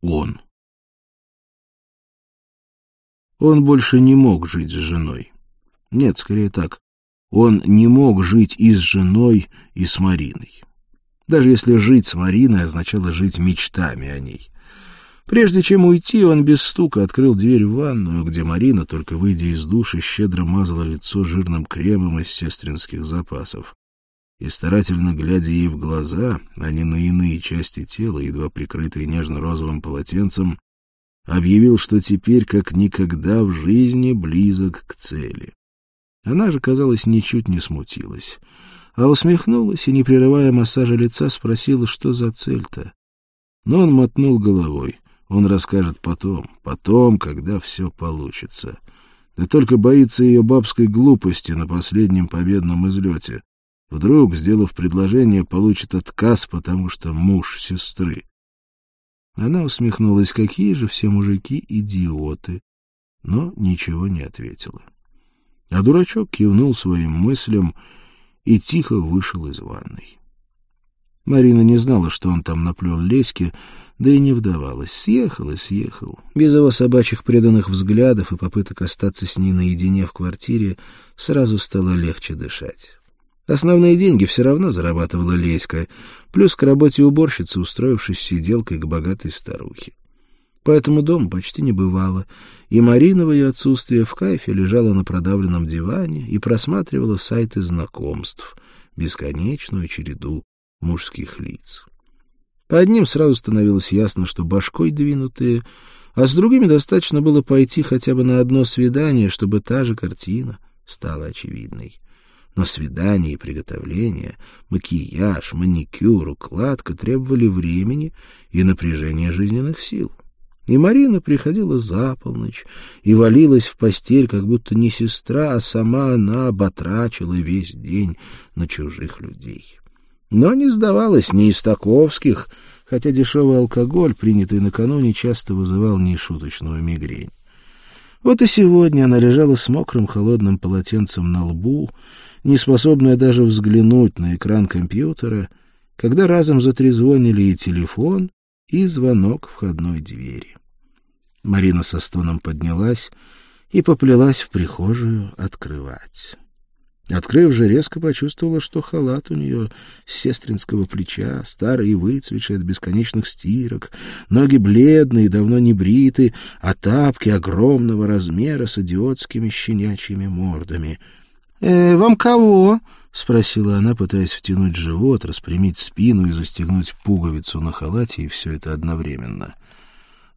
он. Он больше не мог жить с женой. Нет, скорее так. Он не мог жить и с женой, и с Мариной. Даже если жить с Мариной означало жить мечтами о ней. Прежде чем уйти, он без стука открыл дверь в ванную, где Марина, только выйдя из души, щедро мазала лицо жирным кремом из сестринских запасов. И старательно глядя ей в глаза, а не на иные части тела, едва прикрытые нежно-розовым полотенцем, объявил, что теперь как никогда в жизни близок к цели. Она же, казалось, ничуть не смутилась, а усмехнулась и, не прерывая массажа лица, спросила, что за цель-то. Но он мотнул головой. Он расскажет потом, потом, когда все получится. Да только боится ее бабской глупости на последнем победном излете. Вдруг, сделав предложение, получит отказ, потому что муж сестры. Она усмехнулась, какие же все мужики идиоты, но ничего не ответила. А дурачок кивнул своим мыслям и тихо вышел из ванной. Марина не знала, что он там наплел леськи, да и не вдавалась. Съехал и съехал. Без его собачьих преданных взглядов и попыток остаться с ней наедине в квартире сразу стало легче дышать. Основные деньги все равно зарабатывала Леська, плюс к работе уборщицы, устроившись сиделкой к богатой старухе. Поэтому дом почти не бывало, и Марина в ее отсутствие в кайфе лежала на продавленном диване и просматривала сайты знакомств, бесконечную череду мужских лиц. По одним сразу становилось ясно, что башкой двинутые, а с другими достаточно было пойти хотя бы на одно свидание, чтобы та же картина стала очевидной. Но свидание и приготовление, макияж, маникюр, укладка требовали времени и напряжения жизненных сил. И Марина приходила за полночь и валилась в постель, как будто не сестра, а сама она батрачила весь день на чужих людей. Но не сдавалась ни из таковских, хотя дешевый алкоголь, принятый накануне, часто вызывал нешуточную мигрень. Вот и сегодня она лежала с мокрым холодным полотенцем на лбу, неспособная даже взглянуть на экран компьютера, когда разом затрезвонили и телефон, и звонок входной двери. Марина со стоном поднялась и поплелась в прихожую открывать. Открыв же, резко почувствовала, что халат у нее с сестринского плеча, старый и выцветший от бесконечных стирок, ноги бледные, давно не бриты, а тапки огромного размера с идиотскими щенячьими мордами — «Э, «Вам кого?» — спросила она, пытаясь втянуть живот, распрямить спину и застегнуть пуговицу на халате, и все это одновременно.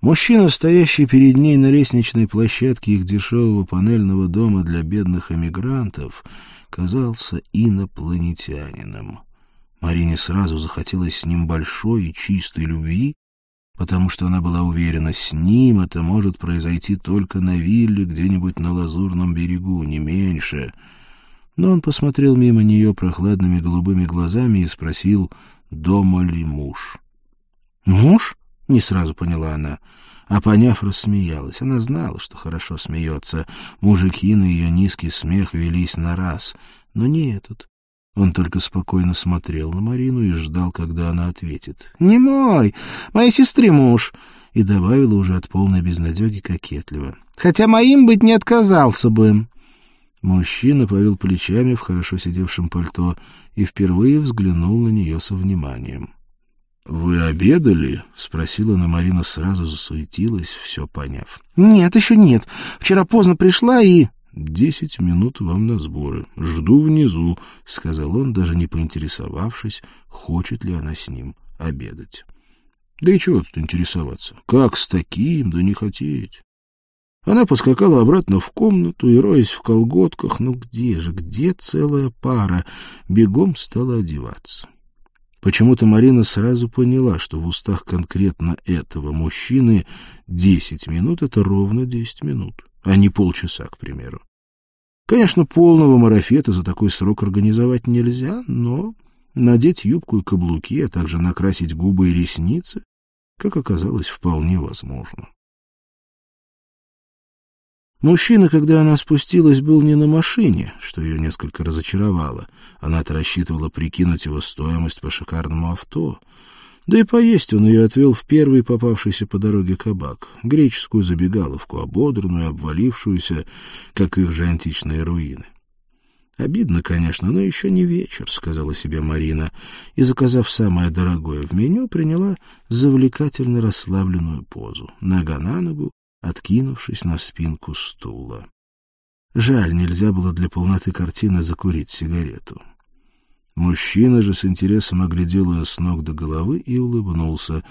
Мужчина, стоящий перед ней на лестничной площадке их дешевого панельного дома для бедных эмигрантов, казался инопланетянином. Марине сразу захотелось с ним большой и чистой любви, потому что она была уверена, с ним это может произойти только на вилле где-нибудь на Лазурном берегу, не меньше — но он посмотрел мимо нее прохладными голубыми глазами и спросил, дома ли муж. «Муж?» — не сразу поняла она. А поняв, рассмеялась. Она знала, что хорошо смеется. Мужики на ее низкий смех велись на раз. Но не этот. Он только спокойно смотрел на Марину и ждал, когда она ответит. «Не мой! Моей сестры муж!» И добавила уже от полной безнадеги кокетливо. «Хотя моим быть не отказался бы!» Мужчина повел плечами в хорошо сидевшем пальто и впервые взглянул на нее со вниманием. — Вы обедали? — спросила она Марина, сразу засуетилась, все поняв. — Нет, еще нет. Вчера поздно пришла и... — Десять минут вам на сборы. Жду внизу, — сказал он, даже не поинтересовавшись, хочет ли она с ним обедать. — Да и чего тут интересоваться? Как с таким, да не хотеть? Она поскакала обратно в комнату и, роясь в колготках, ну где же, где целая пара, бегом стала одеваться. Почему-то Марина сразу поняла, что в устах конкретно этого мужчины десять минут — это ровно десять минут, а не полчаса, к примеру. Конечно, полного марафета за такой срок организовать нельзя, но надеть юбку и каблуки, а также накрасить губы и ресницы, как оказалось, вполне возможно. Мужчина, когда она спустилась, был не на машине, что ее несколько разочаровало. Она-то рассчитывала прикинуть его стоимость по шикарному авто. Да и поесть он ее отвел в первый попавшийся по дороге кабак, греческую забегаловку, ободранную, обвалившуюся, как их же античные руины. «Обидно, конечно, но еще не вечер», — сказала себе Марина, и, заказав самое дорогое в меню, приняла завлекательно расслабленную позу, нога на ногу, откинувшись на спинку стула. Жаль, нельзя было для полноты картины закурить сигарету. Мужчина же с интересом оглядел ее с ног до головы и улыбнулся,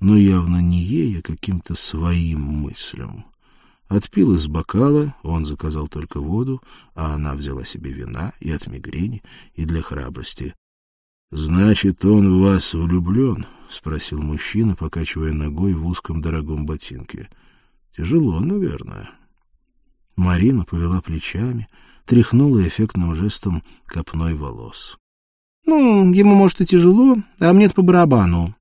но явно не ей, а каким-то своим мыслям. Отпил из бокала, он заказал только воду, а она взяла себе вина и от мигрени, и для храбрости. — Значит, он в вас влюблен? — спросил мужчина, покачивая ногой в узком дорогом ботинке. — Тяжело, наверное. Марина повела плечами, тряхнула эффектным жестом копной волос. Ну, ему, может, и тяжело, а мне-то по барабану.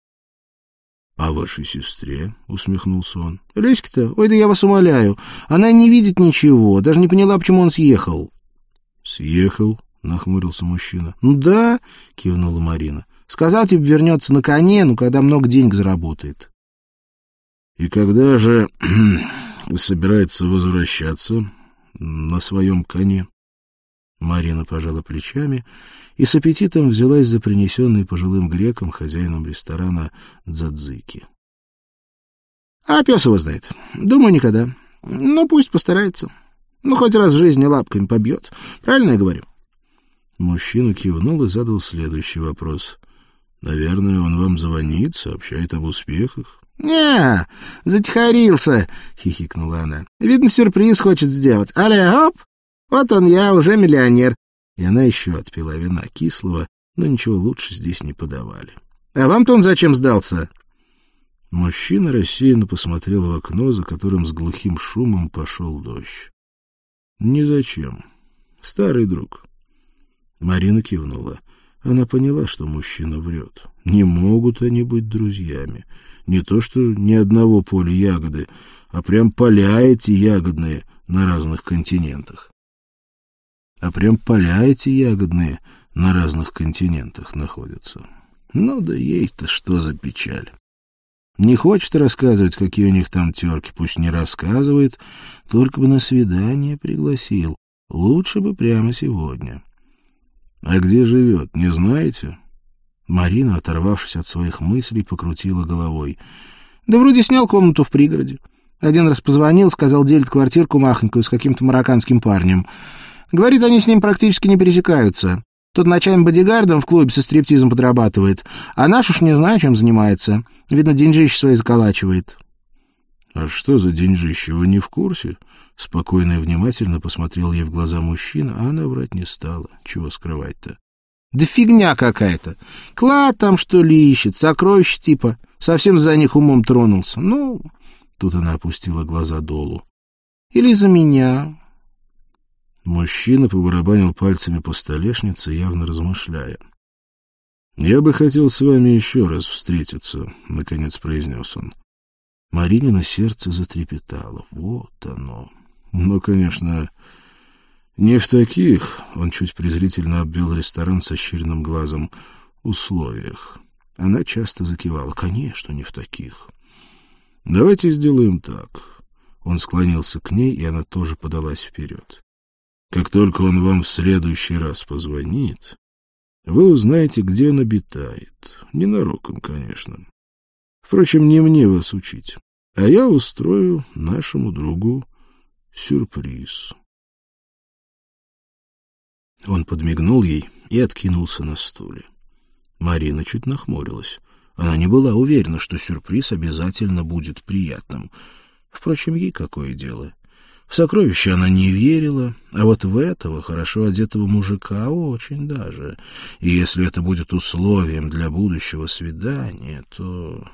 — А вашей сестре? — усмехнулся он. — Леська-то? Ой, да я вас умоляю. Она не видит ничего, даже не поняла, почему он съехал. — Съехал? — нахмурился мужчина. — Ну да, — кивнула Марина. — Сказал тебе, вернется на коне, ну, когда много денег заработает. — И когда же собирается возвращаться на своем коне? Марина пожала плечами и с аппетитом взялась за принесенный пожилым греком хозяином ресторана дзадзыки. — А пес его знает. Думаю, никогда. Ну, пусть постарается. Ну, хоть раз в жизни лапками побьет. Правильно я говорю? Мужчина кивнул и задал следующий вопрос. — Наверное, он вам звонит, сообщает об успехах. — Не, затихарился, — хихикнула она. — Видно, сюрприз хочет сделать. Але, оп, вот он я, уже миллионер. И она еще отпила вина кислого, но ничего лучше здесь не подавали. А вам-то он зачем сдался? Мужчина рассеянно посмотрел в окно, за которым с глухим шумом пошел дождь. Ни зачем. Старый друг. Марина кивнула. Она поняла, что мужчина врет. Не могут они быть друзьями. Не то, что ни одного поля ягоды, а прям поля эти ягодные на разных континентах а прям поля эти ягодные на разных континентах находятся. Ну да ей-то что за печаль. Не хочет рассказывать, какие у них там терки, пусть не рассказывает, только бы на свидание пригласил. Лучше бы прямо сегодня. А где живет, не знаете? Марина, оторвавшись от своих мыслей, покрутила головой. Да вроде снял комнату в пригороде. Один раз позвонил, сказал, делит квартирку махонькую с каким-то марокканским парнем. Говорит, они с ним практически не пересекаются. Тот ночами бодигардом в клубе со стриптизом подрабатывает, а наш уж не знаю, чем занимается. Видно, деньжище свои заколачивает. — А что за деньжище, вы не в курсе? Спокойно и внимательно посмотрел ей в глаза мужчина, а она врать не стала. Чего скрывать-то? — Да фигня какая-то. Клад там, что ли, ищет, сокровищ типа. Совсем за них умом тронулся. Ну, тут она опустила глаза долу. — Или за меня. Мужчина побарабанил пальцами по столешнице, явно размышляя. «Я бы хотел с вами еще раз встретиться», — наконец произнес он. Маринина сердце затрепетало. Вот оно. Но, конечно, не в таких, он чуть презрительно обвел ресторан со щиренным глазом, условиях. Она часто закивала. Конечно, не в таких. Давайте сделаем так. Он склонился к ней, и она тоже подалась вперед. Как только он вам в следующий раз позвонит, вы узнаете, где он обитает. Ненароком, конечно. Впрочем, не мне вас учить, а я устрою нашему другу сюрприз. Он подмигнул ей и откинулся на стуле. Марина чуть нахмурилась. Она не была уверена, что сюрприз обязательно будет приятным. Впрочем, ей какое дело? В сокровища она не верила, а вот в этого хорошо одетого мужика очень даже. И если это будет условием для будущего свидания, то...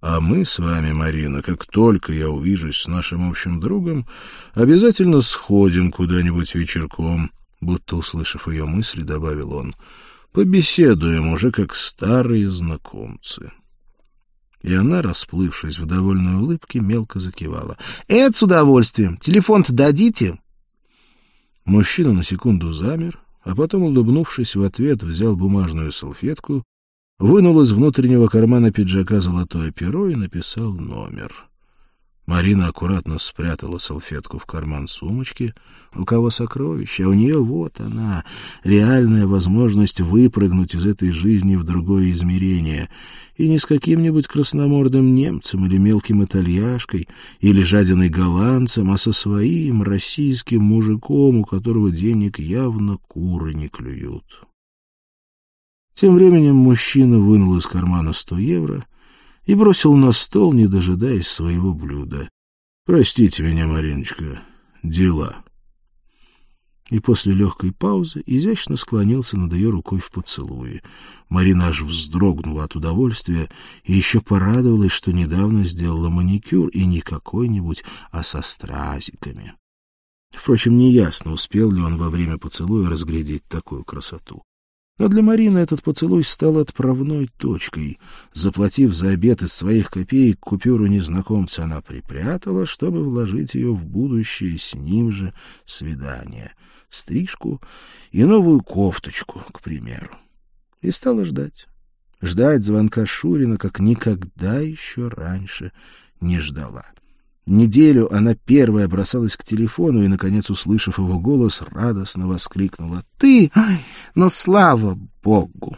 А мы с вами, Марина, как только я увижусь с нашим общим другом, обязательно сходим куда-нибудь вечерком, будто услышав ее мысли, добавил он. Побеседуем уже как старые знакомцы. И она, расплывшись в довольной улыбке, мелко закивала. — Это с удовольствием. Телефон-то дадите? Мужчина на секунду замер, а потом, улыбнувшись в ответ, взял бумажную салфетку вынул из внутреннего кармана пиджака золотое перо и написал номер. Марина аккуратно спрятала салфетку в карман сумочки. У кого сокровище, а у нее вот она, реальная возможность выпрыгнуть из этой жизни в другое измерение. И не с каким-нибудь красномордым немцем или мелким итальяшкой, или жадиной голландцем, а со своим российским мужиком, у которого денег явно куры не клюют. Тем временем мужчина вынул из кармана сто евро — и бросил на стол, не дожидаясь своего блюда. «Простите меня, Мариночка, дела». И после легкой паузы изящно склонился над ее рукой в поцелуе. Марина аж вздрогнула от удовольствия и еще порадовалась, что недавно сделала маникюр, и не какой-нибудь, а со стразиками. Впрочем, неясно, успел ли он во время поцелуя разглядеть такую красоту. Но для Марины этот поцелуй стал отправной точкой. Заплатив за обед из своих копеек купюру незнакомца, она припрятала, чтобы вложить ее в будущее с ним же свидание. Стрижку и новую кофточку, к примеру. И стала ждать. Ждать звонка Шурина, как никогда еще раньше не ждала. Неделю она первая бросалась к телефону и, наконец, услышав его голос, радостно воскликнула. «Ты? Ай, но слава Богу!»